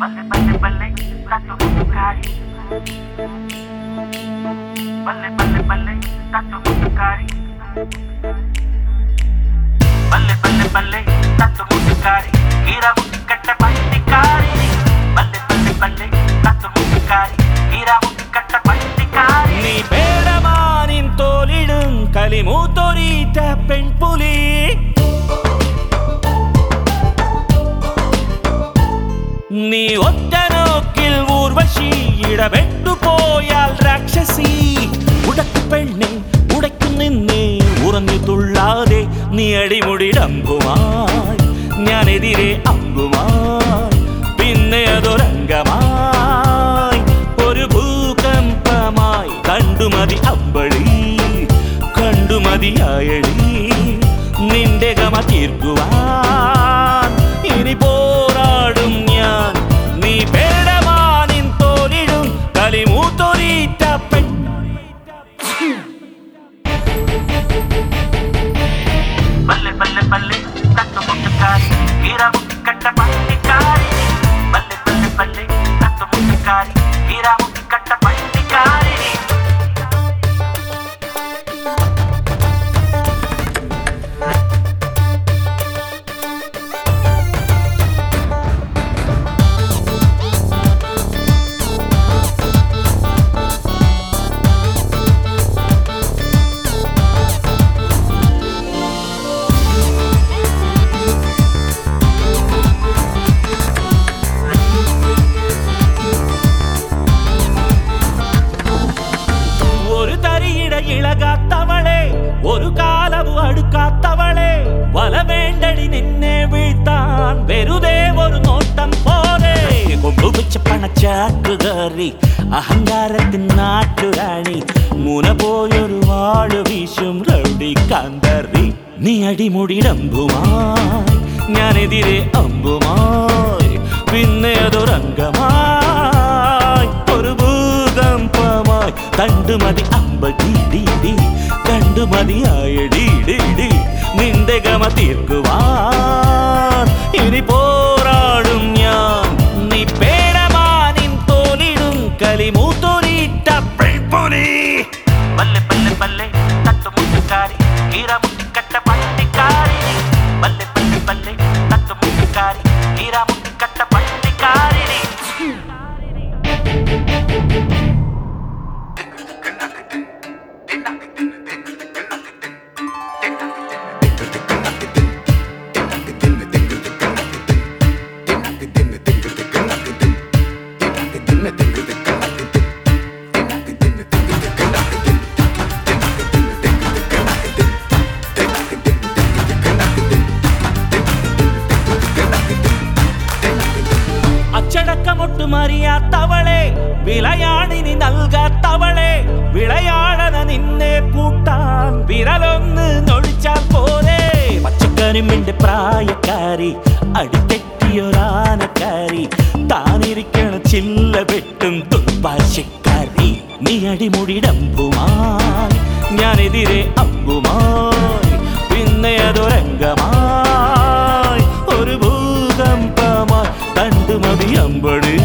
बल्ले बल्ले बल्ले का तो कारी बल्ले बल्ले बल्ले का तो कारी बल्ले बल्ले बल्ले का तो कारी मेरा ഊർവശി ഇടപെട്ടു പോയാൽ രാക്ഷസി. ഉടക്കു പെണ്ണെ ഉടക്കു നിന്നേ ഉറഞ്ഞു തുള്ളാതെ നീ അടിമുടിടമ്പുമായി ഞാനെതിരെ അമ്പുമായി പിന്നെ അതൊരംഗമായി. ഒരു ഭൂകമ്പമായി കണ്ടുമതി അമ്പളി കണ്ടുമതിയായടി பல்லு பல்லு பல்லு தக்க போட்டு காரி வீரா ഇളകാത്തവളെ ഒരു കാലവും അടുക്കാത്തവളെ വല വേണ്ടടി നിന്നെ വീഴ്ത്താൻ. വെറുതെ ഒരു നോട്ടം പോലെ കൊമ്പുവെച്ച പണച്ചാക്കുകാരി അഹങ്കാരത്തിൻ നാട്ടുരാണി. മുന പോയൊരു വാഴു വീശും റൗഡി കാന്തറി. നീ അടിമുടിടമ്പുമായി ഞാനെതിരെ അമ്പുമായി പിന്നെ അതൊരംഗമായി. ഭൂകമ്പമായി കണ്ടുമതി അമ്പ ഡി ഡി ഡി കണ്ടുമതിയായ ഡി ഡി ഡി. നിന്റെ ഗമ തീർക്കുവാൻ അച്ചടക്കമൊട്ടുമറിയാത്തവളെ വിളയാണിനി നൽകാത്തവളെ വിളയാടന നിന്നെ പൂട്ടാൻ വിരലൊന്ന് നൊഴിച്ചാൽ പോലെ പച്ചക്കരിമ്പിന്റെ പ്രായക്കാരി അടിത്തെറ്റിയൊരാനക്കാരി താനിരിക്കണ ചില്ല വെട്ടും ദുർഭാഷ്യക്കാരി നീ അടിമുടിടമ്പുമായി ഞാനെതിരെ അമ്പുമാൻ പിന്നെ അതൊരംഗമായി കണ്ടുമതി അമ്പടി